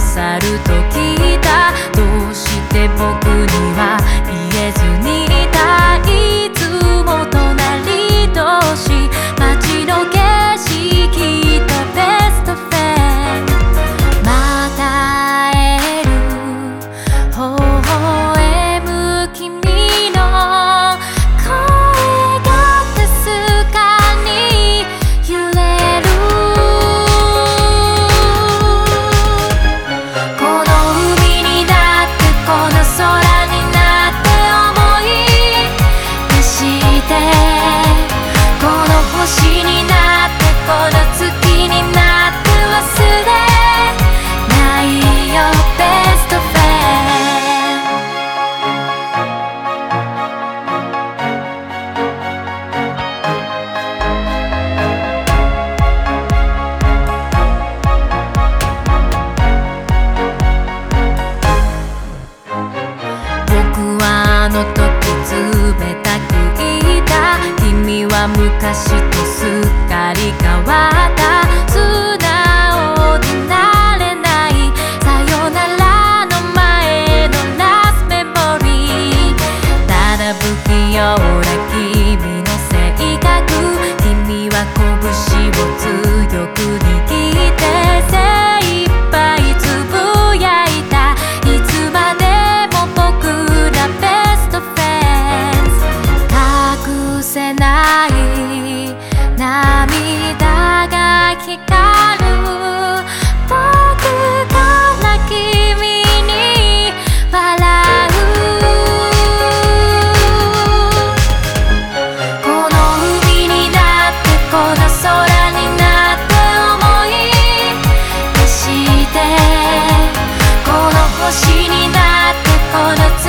去ると聞いたどうして僕には昔とすっかり変わった素直になれないさよならの前のラスメモリー。ただ不器用 on a